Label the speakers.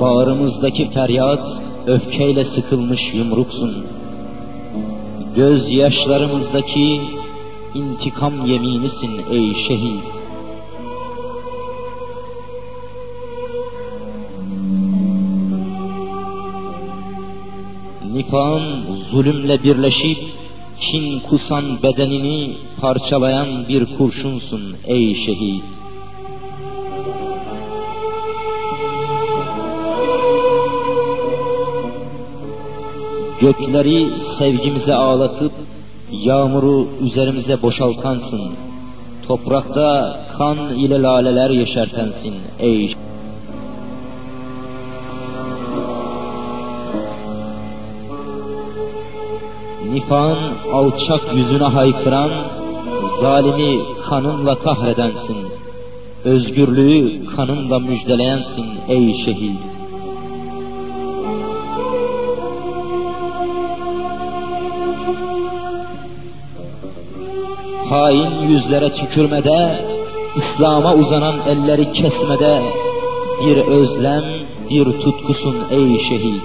Speaker 1: Bağrımızdaki feryat öfkeyle sıkılmış yumruksun. Göz yaşlarımızdaki intikam yeminisin ey şehit. Nifan zulümle birleşip kin kusan bedenini parçalayan bir kurşunsun ey şehit. Gökleri sevgimize ağlatıp yağmuru üzerimize boşaltansın. Toprakta kan ile laleler yeşertensin ey Nifan alçak yüzüne haykıran, zalimi kanınla kahredensin. Özgürlüğü kanınla müjdeleyensin ey şehit. Hain yüzlere tükürmede, İslam'a uzanan elleri kesmede, bir özlem, bir tutkusun ey şehit.